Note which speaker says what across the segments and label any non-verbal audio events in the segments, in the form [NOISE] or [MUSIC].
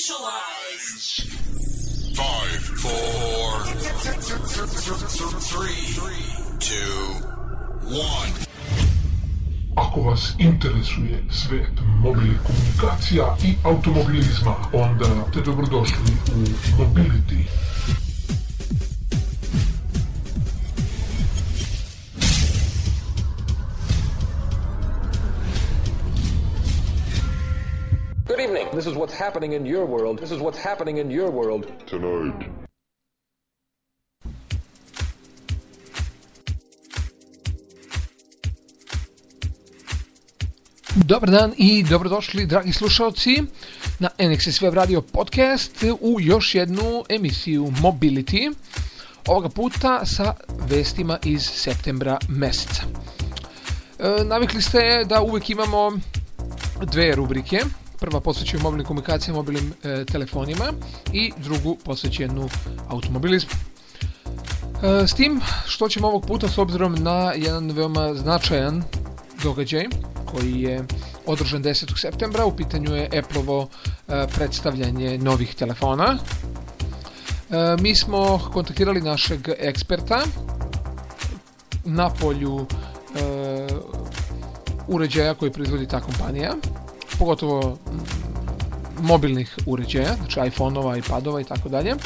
Speaker 1: initialized. Five, four, three, two, one.
Speaker 2: Ako vas interesuje svet mobilnih komunikacija i automobilizma, onda ste dobrodošli u Mobility.
Speaker 3: What's happening in your world. This is what's happening in your world.
Speaker 4: tonight.
Speaker 5: Dobar dan i dobrodošli, dragi slušalci, na NXS Web Radio Podcast u još jednu emisiju Mobility, ovoga puta sa vestima iz septembra meseca. E, navikli ste da uvek imamo dve rubrike. Prva posvećuje mobilnim komunikacijama, mobilnim e, telefonima i drugu posvećenu automobilizmu. E, s tim što ćemo ovog puta s obzirom na jedan veoma značajan događaj koji je održan 10. septembra, u pitanju je Apple-ovo e, predstavljanje novih telefona. E, mi smo kontaktirali našeg eksperta na polju e, uređaja koji proizvodi ta kompanija, pogotovo mobilnih uređaja, znači iPhone-ova, iPadova i tako dalje. E,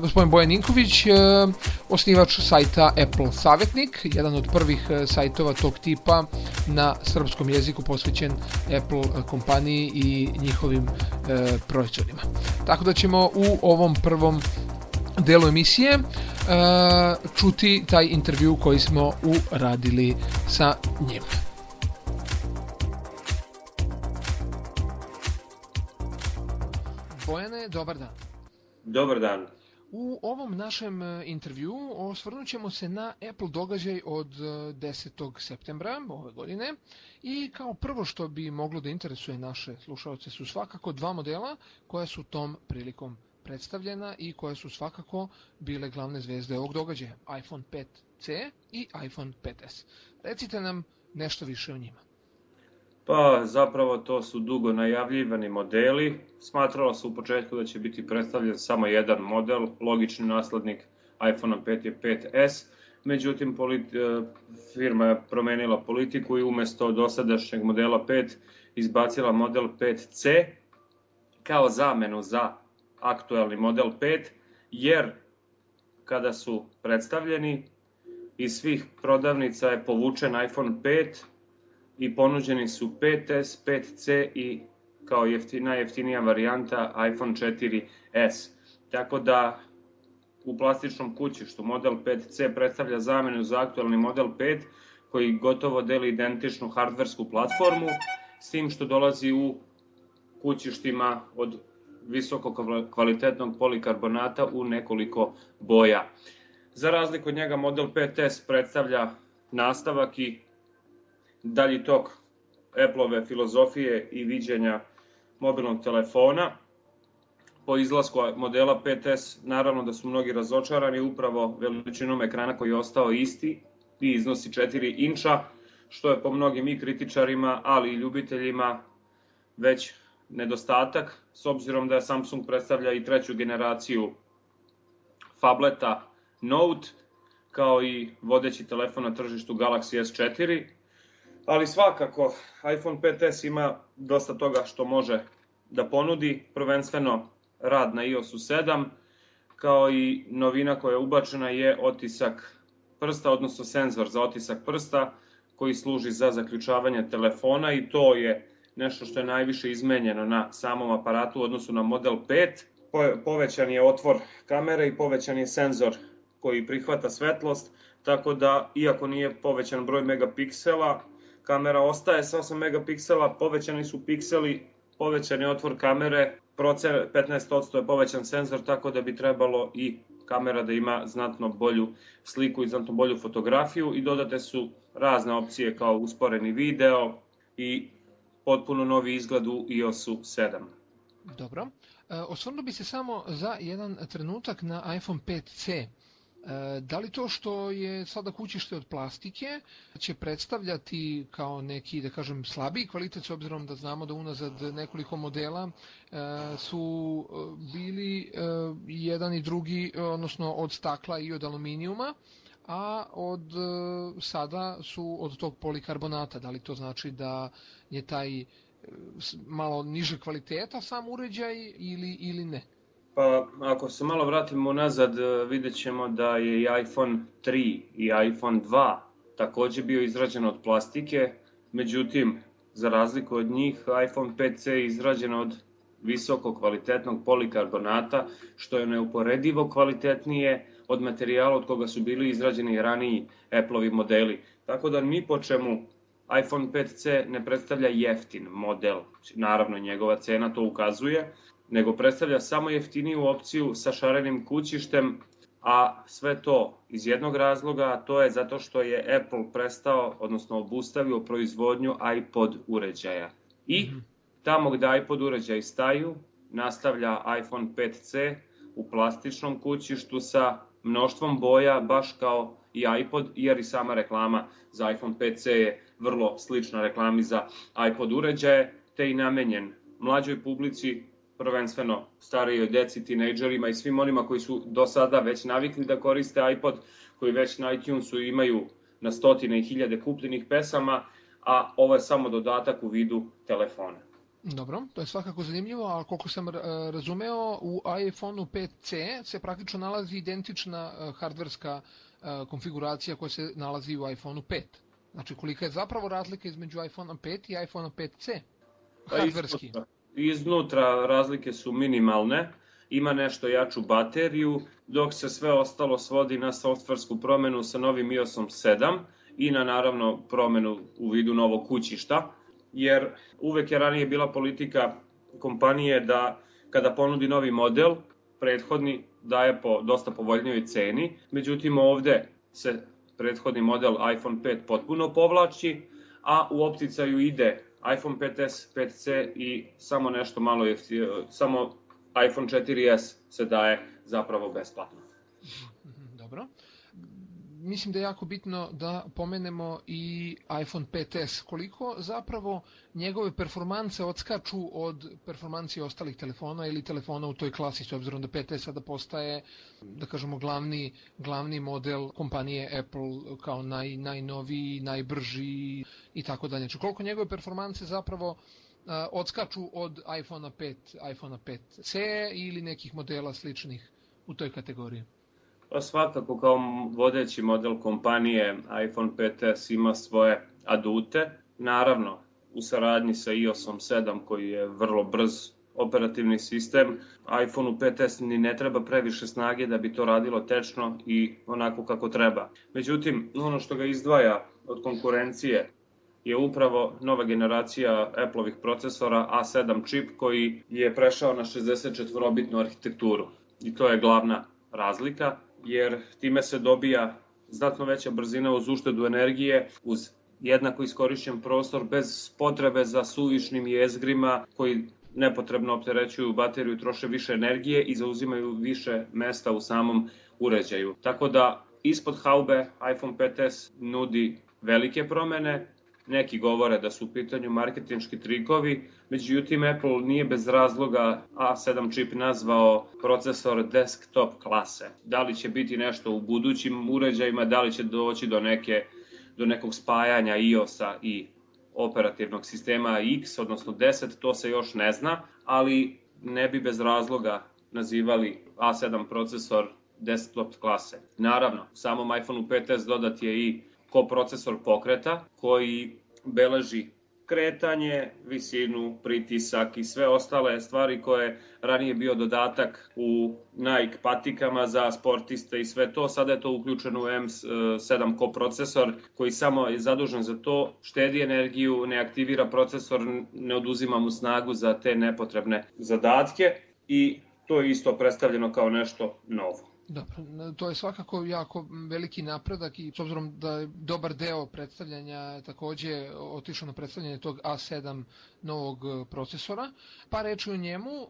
Speaker 5: gospodin Bojan Ninković, e, osnivač sajta Apple Savjetnik, jedan od prvih e, sajtova tog tipa na srpskom jeziku posvećen Apple e, kompaniji i njihovim e, proizvodima. Tako da ćemo u ovom prvom delu emisije e, čuti taj intervju koji smo uradili sa njim. Dobar dan.
Speaker 6: Dobar dan.
Speaker 5: U ovom našem e, intervju osvrnut ćemo se na Apple događaj od e, 10. septembra ove godine i kao prvo što bi moglo da interesuje naše slušalce su svakako dva modela koja su tom prilikom predstavljena i koje su svakako bile glavne zvezde ovog događaja, iPhone 5C i iPhone 5S. Recite nam nešto više o njima.
Speaker 6: Pa zapravo to su dugo najavljivani modeli. Smatralo se u početku da će biti predstavljen samo jedan model, logični naslednik iPhone 5 je 5S. Međutim, e, firma je promenila politiku i umesto dosadašnjeg modela 5 izbacila model 5C kao zamenu za aktuelni model 5, jer kada su predstavljeni iz svih prodavnica je povučen iPhone 5 i ponuđeni su 5S, 5C i kao jeftina, jeftinija varijanta iPhone 4S. Tako da u plastičnom kućištu model 5C predstavlja zamenu za aktualni model 5 koji gotovo deli identičnu hardversku platformu s tim što dolazi u kućištima od visoko kvalitetnog polikarbonata u nekoliko boja. Za razliku od njega model 5S predstavlja nastavak i dalji tok Apple-ove filozofije i viđenja mobilnog telefona. Po izlasku modela 5S naravno da su mnogi razočarani upravo veličinom ekrana koji je ostao isti i iznosi 4 inča, što je po mnogim i kritičarima, ali i ljubiteljima već nedostatak, s obzirom da Samsung predstavlja i treću generaciju fableta Note, kao i vodeći telefon na tržištu Galaxy S4, ali svakako iPhone 5S ima dosta toga što može da ponudi, prvenstveno rad na iOS-u 7, kao i novina koja je ubačena je otisak prsta, odnosno senzor za otisak prsta, koji služi za zaključavanje telefona i to je nešto što je najviše izmenjeno na samom aparatu u odnosu na model 5. Povećan je otvor kamere i povećan je senzor koji prihvata svetlost, tako da, iako nije povećan broj megapiksela, kamera ostaje sa 8 megapiksela, povećani su pikseli, povećan je otvor kamere, procen 15% je povećan senzor, tako da bi trebalo i kamera da ima znatno bolju sliku i znatno bolju fotografiju i dodate su razne opcije kao usporeni video i potpuno novi izgled u iOS-u 7.
Speaker 5: Dobro. E, osvrnuo bi se samo za jedan trenutak na iPhone 5C. E, da li to što je sada kućište od plastike će predstavljati kao neki, da kažem, slabiji kvalitet s obzirom da znamo da unazad nekoliko modela e, su e, bili jedan i drugi, odnosno od stakla i od aluminijuma, a od sada su od tog polikarbonata. Da li to znači da je taj malo niže kvaliteta sam uređaj ili, ili ne?
Speaker 6: Pa ako se malo vratimo nazad, e, vidjet ćemo da je i iPhone 3 i iPhone 2 takođe bio izrađen od plastike, međutim, za razliku od njih, iPhone 5C je izrađen od visoko kvalitetnog polikarbonata, što je neuporedivo kvalitetnije od materijala od koga su bili izrađeni raniji Apple-ovi modeli. Tako da mi po čemu iPhone 5C ne predstavlja jeftin model, naravno njegova cena to ukazuje, nego predstavlja samo jeftiniju opciju sa šarenim kućištem, a sve to iz jednog razloga, a to je zato što je Apple prestao, odnosno obustavio proizvodnju iPod uređaja. I mhm. tamo gde iPod uređaj staju, nastavlja iPhone 5C u plastičnom kućištu sa mnoštvom boja, baš kao i iPod, jer i sama reklama za iPhone 5C je vrlo slična reklami za iPod uređaje, te i namenjen mlađoj publici prvenstveno starijoj deci, tinejdžerima i svim onima koji su do sada već navikli da koriste iPod, koji već na iTunesu imaju na stotine i hiljade kupljenih pesama, a ovo je samo dodatak u vidu telefona.
Speaker 5: Dobro, to je svakako zanimljivo, a koliko sam razumeo, u iPhoneu 5C se praktično nalazi identična e, hardverska e, konfiguracija koja se nalazi u iPhoneu 5. Znači, kolika je zapravo razlika između iPhonea 5 i iPhonea 5C? Pa hardverski. Pa
Speaker 6: iznutra razlike su minimalne, ima nešto jaču bateriju, dok se sve ostalo svodi na softversku promenu sa novim iOSom 7 i na naravno promenu u vidu novog kućišta, jer uvek je ranije bila politika kompanije da kada ponudi novi model, prethodni daje po dosta povoljnijoj ceni, međutim ovde se prethodni model iPhone 5 potpuno povlači, a u opticaju ide iPhone 5s, 5c i samo nešto malo je, samo iPhone 4s se daje zapravo besplatno.
Speaker 5: Dobro. Mislim da je jako bitno da pomenemo i iPhone 5s. Koliko zapravo njegove performance odskaču od performancije ostalih telefona ili telefona u toj klasi, s obzirom da 5s sada postaje, da kažemo, glavni, glavni model kompanije Apple kao naj, najnoviji, najbrži i tako dalje. Znači, koliko njegove performance zapravo odskaču od iPhone 5, iPhone 5C ili nekih modela sličnih u toj kategoriji?
Speaker 6: Pa svakako kao vodeći model kompanije iPhone 5s ima svoje adute. Naravno, u saradnji sa iOSom 7 koji je vrlo brz operativni sistem, iPhoneu 5s ni ne treba previše snage da bi to radilo tečno i onako kako treba. Međutim, ono što ga izdvaja od konkurencije je upravo nova generacija Apple-ovih procesora A7 čip koji je prešao na 64-bitnu arhitekturu. I to je glavna razlika, jer time se dobija znatno veća brzina uz uštedu energije, uz jednako iskorišćen prostor bez potrebe za suvišnim jezgrima koji nepotrebno opterećuju bateriju, troše više energije i zauzimaju više mesta u samom uređaju. Tako da ispod haube iPhone 5s nudi velike promene, neki govore da su u pitanju marketinški trikovi, međutim Apple nije bez razloga A7 čip nazvao procesor desktop klase. Da li će biti nešto u budućim uređajima, da li će doći do neke do nekog spajanja iOS-a i operativnog sistema X, odnosno 10, to se još ne zna, ali ne bi bez razloga nazivali A7 procesor desktop klase. Naravno, samom iPhoneu 5s dodat je i koprocesor pokreta koji beleži kretanje, visinu, pritisak i sve ostale stvari koje ranije bio dodatak u Nike patikama za sportiste i sve to. Sada je to uključeno u M7 koprocesor koji samo je zadužen za to, štedi energiju, ne aktivira procesor, ne oduzima mu snagu za te nepotrebne zadatke i to je isto predstavljeno kao nešto novo.
Speaker 5: Dobro, to je svakako jako veliki napredak i s obzirom da je dobar deo predstavljanja takođe otišao na predstavljanje tog A7 novog procesora. Pa reći o njemu,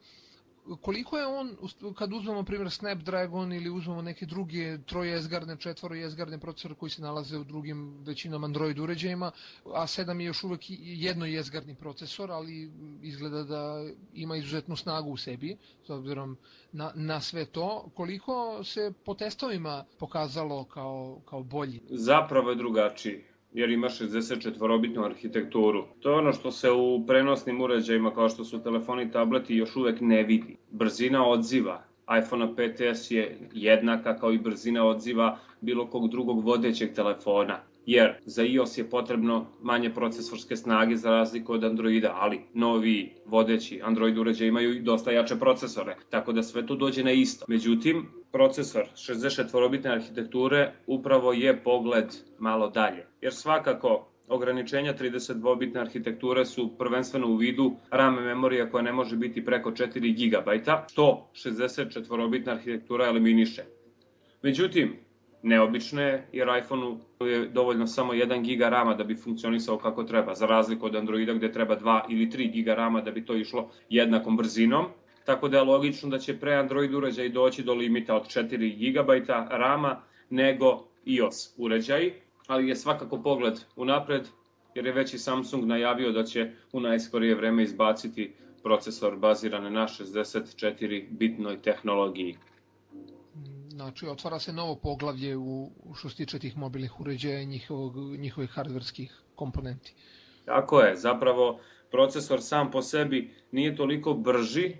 Speaker 5: koliko je on, kad uzmemo primjer Snapdragon ili uzmemo neke druge trojezgarne, četvorojezgarne procesore koji se nalaze u drugim većinom Android uređajima, A7 je još uvek jednojezgarni procesor, ali izgleda da ima izuzetnu snagu u sebi, s obzirom na, na sve to. Koliko se po testovima pokazalo kao, kao bolji?
Speaker 6: Zapravo je drugačiji jer ima 64-bitnu arhitekturu. To je ono što se u prenosnim uređajima kao što su telefoni i tableti još uvek ne vidi. Brzina odziva iPhone 5s je jednaka kao i brzina odziva bilo kog drugog vodećeg telefona jer za iOS je potrebno manje procesorske snage za razliku od Androida, ali novi vodeći Android uređaj imaju dosta jače procesore, tako da sve to dođe na isto. Međutim, procesor 64-bitne arhitekture upravo je pogled malo dalje, jer svakako ograničenja 32-bitne arhitekture su prvenstveno u vidu RAM memorija koja ne može biti preko 4 GB, što 64-bitna arhitektura eliminiše. Međutim, neobično je, jer iPhone-u je dovoljno samo 1 giga rama da bi funkcionisao kako treba, za razliku od Androida gde treba 2 ili 3 giga rama da bi to išlo jednakom brzinom. Tako da je logično da će pre Android uređaj doći do limita od 4 GB rama nego iOS uređaj, ali je svakako pogled unapred, jer je već i Samsung najavio da će u najskorije vreme izbaciti procesor baziran na 64-bitnoj tehnologiji.
Speaker 5: Znači, otvara se novo poglavlje u, što se tiče tih mobilnih uređaja i njihovog, njihovih hardverskih komponenti.
Speaker 6: Tako je, zapravo procesor sam po sebi nije toliko brži,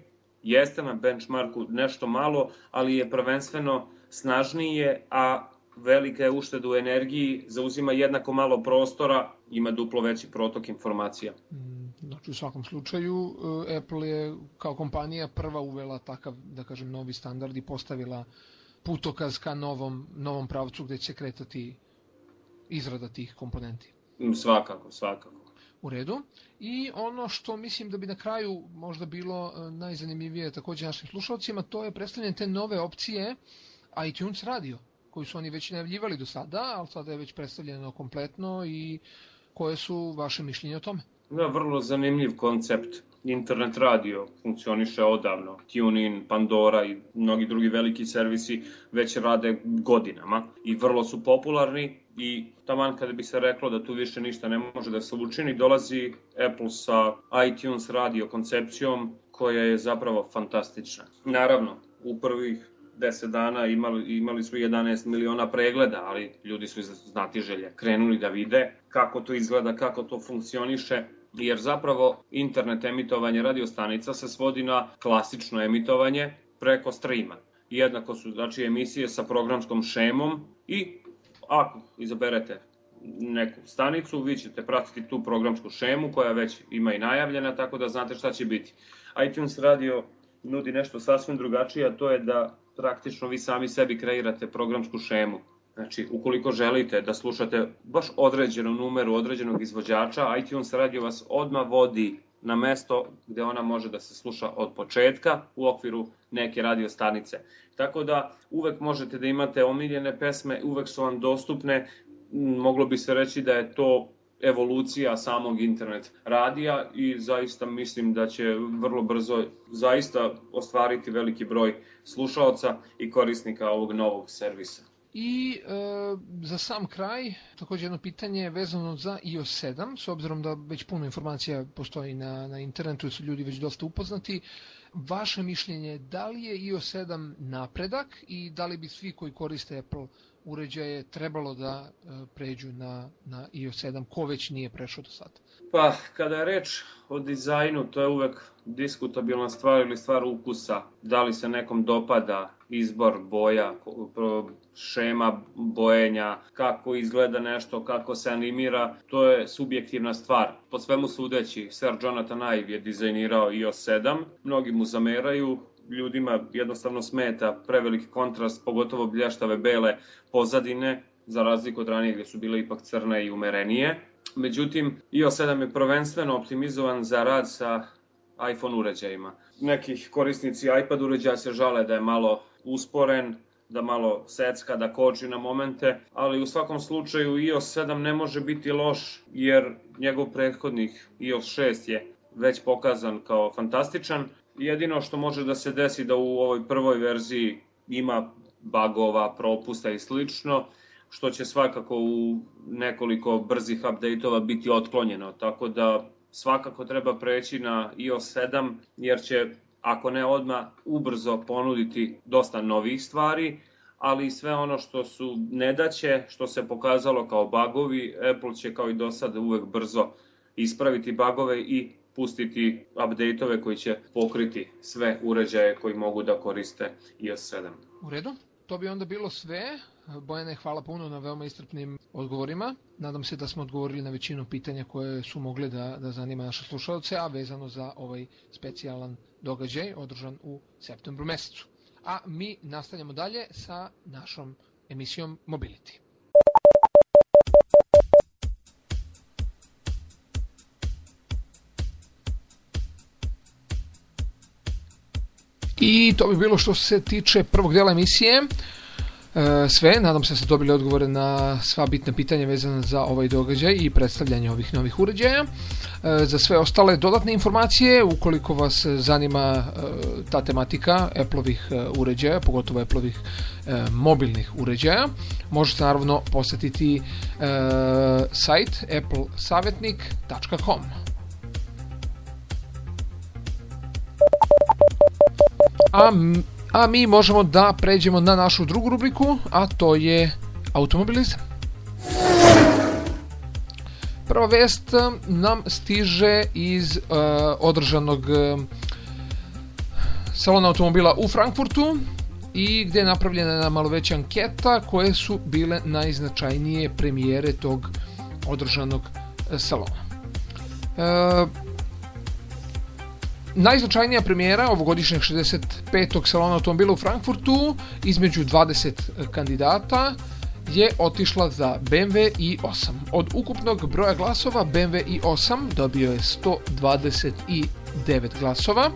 Speaker 6: jeste na benchmarku nešto malo, ali je prvenstveno snažnije, a velika je ušteda u energiji, zauzima jednako malo prostora, ima duplo veći protok informacija.
Speaker 5: Mm, znači u svakom slučaju e, Apple je kao kompanija prva uvela takav, da kažem, novi standard i postavila putokaz ka novom, novom pravcu gde će kretati izrada tih komponenti.
Speaker 6: Mm, svakako, svakako.
Speaker 5: U redu. I ono što mislim da bi na kraju možda bilo e, najzanimljivije takođe našim slušalcima, to je predstavljanje te nove opcije iTunes Radio, koju su oni već najavljivali do sada, ali sada je već predstavljeno kompletno i koje su vaše mišljenje o tome?
Speaker 6: Da, vrlo zanimljiv koncept internet radio funkcioniše odavno. TuneIn, Pandora i mnogi drugi veliki servisi već rade godinama i vrlo su popularni i taman kada bi se reklo da tu više ništa ne može da se učini, dolazi Apple sa iTunes radio koncepcijom koja je zapravo fantastična. Naravno, u prvih 10 dana imali, imali su 11 miliona pregleda, ali ljudi su iz znatiželje krenuli da vide kako to izgleda, kako to funkcioniše jer zapravo internet emitovanje radiostanica se svodi na klasično emitovanje preko streama. Jednako su znači emisije sa programskom šemom i ako izaberete neku stanicu, vi ćete pratiti tu programsku šemu koja već ima i najavljena, tako da znate šta će biti. iTunes Radio nudi nešto sasvim drugačije, a to je da praktično vi sami sebi kreirate programsku šemu Znači, ukoliko želite da slušate baš određenu numeru određenog izvođača, iTunes radio vas odmah vodi na mesto gde ona može da se sluša od početka u okviru neke radio stanice. Tako da uvek možete da imate omiljene pesme, uvek su vam dostupne, moglo bi se reći da je to evolucija samog internet radija i zaista mislim da će vrlo brzo zaista ostvariti veliki broj slušaoca i korisnika ovog novog servisa.
Speaker 5: I e, za sam kraj, takođe jedno pitanje vezano za iOS 7, s obzirom da već puno informacija postoji na, na internetu su ljudi već dosta upoznati. Vaše mišljenje, da li je iOS 7 napredak i da li bi svi koji koriste Apple uređaje trebalo da e, pređu na, na iOS 7, ko već nije prešao do sada?
Speaker 6: Pa, kada je reč o dizajnu, to je uvek diskutabilna stvar ili stvar ukusa. Da li se nekom dopada izbor boja, šema bojenja, kako izgleda nešto, kako se animira, to je subjektivna stvar. Po svemu sudeći, Sir Jonathan Ive je dizajnirao iOS 7, mnogi mu zameraju, ljudima jednostavno smeta preveliki kontrast, pogotovo blještave bele pozadine, za razliku od ranije gde su bile ipak crne i umerenije. Međutim, iOS 7 je prvenstveno optimizovan za rad sa iPhone uređajima. Nekih korisnici iPad uređaja se žale da je malo usporen, da malo secka, da koči na momente, ali u svakom slučaju iOS 7 ne može biti loš jer njegov prethodnik iOS 6 je već pokazan kao fantastičan Jedino što može da se desi da u ovoj prvoj verziji ima bagova, propusta i slično, što će svakako u nekoliko brzih update-ova biti otklonjeno, tako da svakako treba preći na iOS 7, jer će, ako ne odmah, ubrzo ponuditi dosta novih stvari, ali sve ono što su nedaće, što se pokazalo kao bagovi, Apple će kao i do sada uvek brzo ispraviti bagove i pustiti update-ove koji će pokriti sve uređaje koji mogu da koriste iOS 7.
Speaker 5: U redu? To bi onda bilo sve. Bojane, hvala puno na veoma istrpnim odgovorima. Nadam se da smo odgovorili na većinu pitanja koje su mogli da, da zanima naše slušalce, a vezano za ovaj specijalan događaj održan u septembru mesecu. A mi nastavljamo dalje sa našom emisijom Mobility. I to bi bilo što se tiče prvog dela emisije. E, sve, nadam se da ste dobili odgovore na sva bitna pitanja vezana za ovaj događaj i predstavljanje ovih novih uređaja. E, za sve ostale dodatne informacije, ukoliko vas zanima e, ta tematika Apple-ovih uređaja, pogotovo Apple-ovih mobilnih uređaja, možete naravno posetiti sajt applesavetnik.com. A, a mi možemo da pređemo na našu drugu rubriku, a to je automobilizam. Prva vest nam stiže iz uh, održanog uh, salona automobila u Frankfurtu i gde je napravljena jedna malo veća anketa koje su bile najznačajnije premijere tog održanog uh, salona. Uh, Najznačajnija premijera ovogodišnjeg 65. salona automobila u Frankfurtu između 20 kandidata je otišla za BMW i8. Od ukupnog broja glasova BMW i8 dobio je 129 glasova.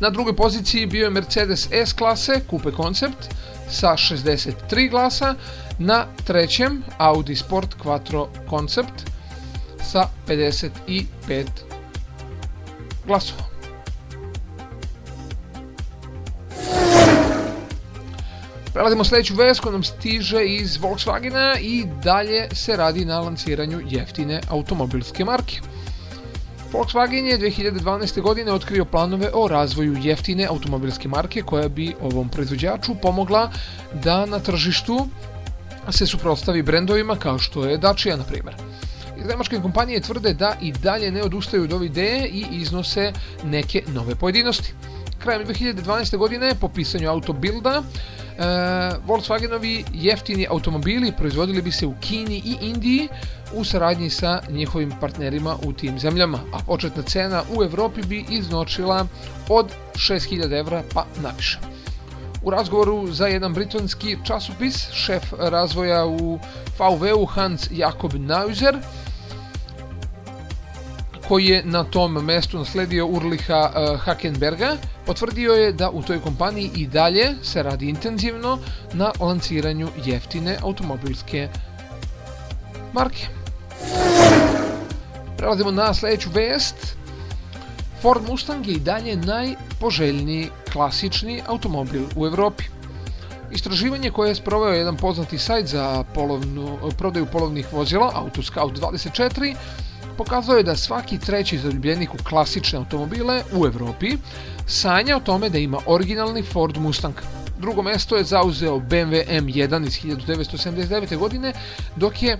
Speaker 5: Na drugoj poziciji bio je Mercedes S klase Coupe Concept sa 63 glasa. Na trećem Audi Sport Quattro Concept sa 55 glasova. Prelazimo sledeću vest koja nam stiže iz Volkswagena i dalje se radi na lanciranju jeftine automobilske marke. Volkswagen je 2012. godine otkrio planove o razvoju jeftine automobilske marke koja bi ovom proizvođaču pomogla da na tržištu se suprotstavi brendovima kao što je Dacia, na primjer. Nemačke kompanije tvrde da i dalje ne odustaju od ove ideje i iznose neke nove pojedinosti. Krajem 2012. godine po pisanju autobilda e, Volkswagenovi jeftini automobili proizvodili bi se u Kini i Indiji u saradnji sa njihovim partnerima u tim zemljama, a početna cena u Evropi bi iznočila od 6000 evra pa naviše. U razgovoru za jedan britanski časopis, šef razvoja u VW-u Hans Jakob Neuser koji je na tom mestu nasledio Urliha uh, Hakenberga, potvrdio je da u toj kompaniji i dalje se radi intenzivno na lanciranju jeftine automobilske marke. Prelazimo na sledeću vest. Ford Mustang je i dalje najpoželjniji klasični automobil u Evropi. Istraživanje koje je sproveo jedan poznati sajt za polovnu, prodaju polovnih vozila, Autoscout 24, pokazao je da svaki treći zaljubljenik u klasične automobile u Evropi sanja o tome da ima originalni Ford Mustang. Drugo mesto je zauzeo BMW M1 iz 1979. godine, dok je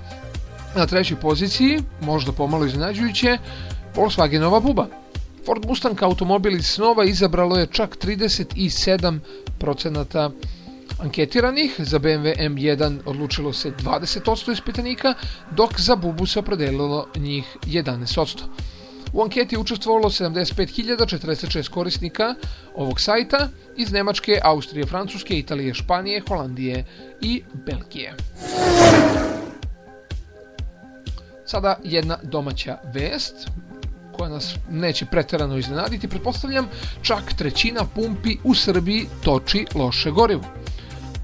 Speaker 5: na trećoj poziciji, možda pomalo iznenađujuće, Volkswagenova buba. Ford Mustang automobil iz snova izabralo je čak 37% anketiranih, za BMW M1 odlučilo se 20% ispitanika, dok za Bubu se opredelilo njih 11%. U anketi je učestvovalo 75.046 korisnika ovog sajta iz Nemačke, Austrije, Francuske, Italije, Španije, Holandije i Belgije. Sada jedna domaća vest koja nas neće preterano iznenaditi, pretpostavljam, čak trećina pumpi u Srbiji toči loše gorivo.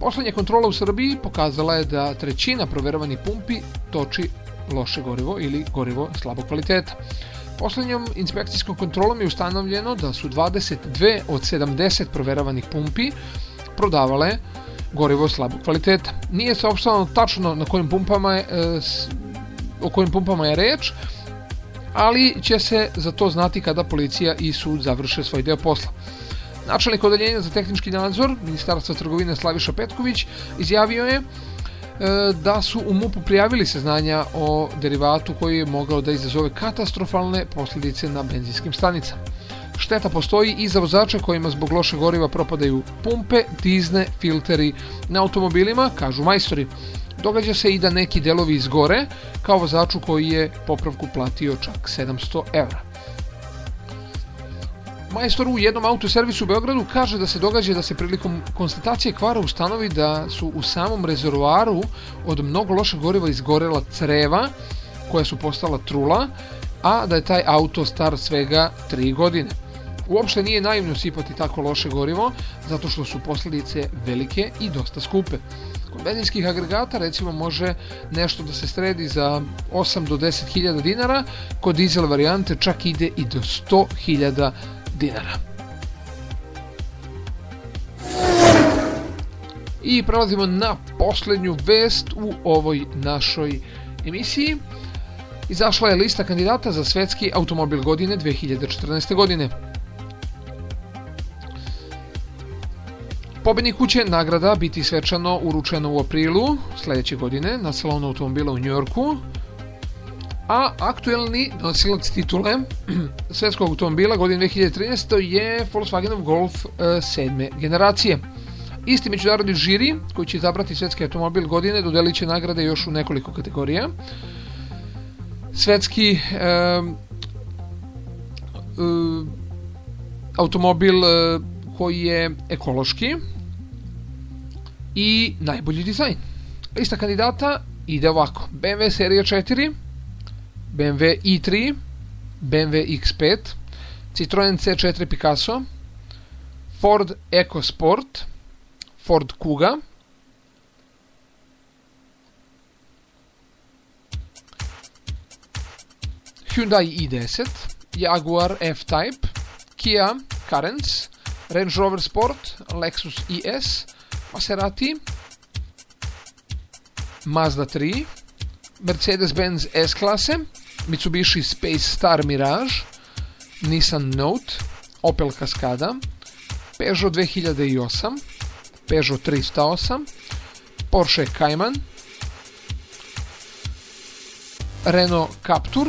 Speaker 5: Poslednja kontrola u Srbiji pokazala je da trećina proverovanih pumpi toči loše gorivo ili gorivo slabog kvaliteta. Poslednjom inspekcijskom kontrolom je ustanovljeno da su 22 od 70 proveravanih pumpi prodavale gorivo slabog kvaliteta. Nije saopšteno tačno na kojim pumpama je, e, o kojim pumpama je reč, ali će se za to znati kada policija i sud završe svoj deo posla. Načelnik odeljenja za tehnički nadzor Ministarstva trgovine Slaviša Petković izjavio je E, da su u MUP-u prijavili saznanja o derivatu koji je mogao da izazove katastrofalne posljedice na benzinskim stanicama. Šteta postoji i za vozače kojima zbog loše goriva propadaju pumpe, dizne, filteri na automobilima, kažu majstori. Događa se i da neki delovi izgore, kao vozaču koji je popravku platio čak 700 evra. Majstor u jednom autoservisu u Beogradu kaže da se događa da se prilikom konstatacije kvara ustanovi da su u samom rezervoaru od mnogo lošeg goriva izgorela creva koja su postala trula, a da je taj auto star svega 3 godine. Uopšte nije naivno sipati tako loše gorivo, zato što su posljedice velike i dosta skupe. Kod benzinskih agregata recimo može nešto da se sredi za 8 do 10 hiljada dinara, kod dizel varijante čak ide i do 100 hiljada dinara. I prelazimo na poslednju vest u ovoj našoj emisiji. Izašla je lista kandidata za svetski automobil godine 2014. godine. Pobedniku će nagrada biti svečano uručena u aprilu sledeće godine na salonu automobila u Njorku, a aktuelni nosilac titule [CLEARS THROAT] svetskog automobila godine 2013. je Volkswagenov Golf 7. E, generacije. Isti međunarodni žiri koji će izabrati svetski automobil godine dodelit će nagrade još u nekoliko kategorija. Svetski e, e, automobil e, koji je ekološki i najbolji dizajn. Lista kandidata ide ovako. BMW serija 4, BMW i3, BMW X5, Citroen C4 Picasso, Ford EcoSport, Ford Kuga, Hyundai i10, Jaguar F-Type, Kia Carens, Range Rover Sport, Lexus IS, Maserati, Mazda 3, Mercedes-Benz S-klase, Mitsubishi Space Star Mirage, Nissan Note, Opel Cascada, Peugeot 2008, Peugeot 308, Porsche Cayman, Renault Captur,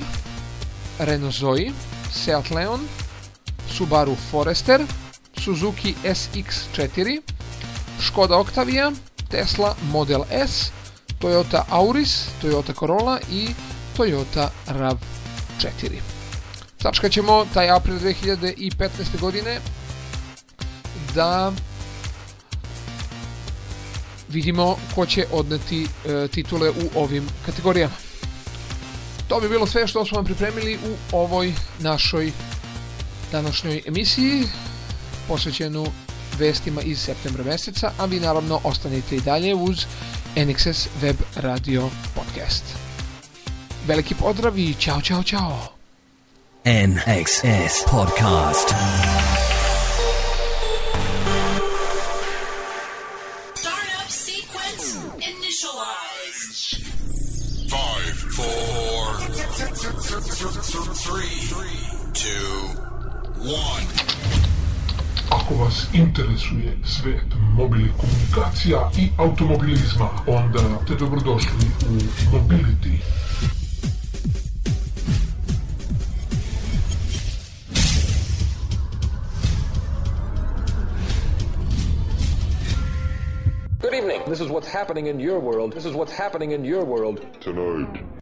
Speaker 5: Renault Zoe, Seat Leon, Subaru Forester, Suzuki SX4, Škoda Octavia, Tesla Model S, Toyota Auris, Toyota Corolla i Toyota RAV4. Sačkat ćemo taj april 2015. godine da vidimo ko će odneti e, titule u ovim kategorijama. To bi bilo sve što smo vam pripremili u ovoj našoj današnjoj emisiji posvećenu vestima iz septembra meseca, a vi naravno ostanete i dalje uz NXS Web Radio Podcast. Veliki pozdrav i čao, čao, čao. NXS Podcast. Startup sequence initialized.
Speaker 1: Five, four, three, two, one.
Speaker 2: Ako vas interesuje svet mobilnih komunikacija i automobilizma, onda te dobrodošli u Mobility.
Speaker 3: What's happening in your world. This is what's happening in your world.
Speaker 1: Tonight.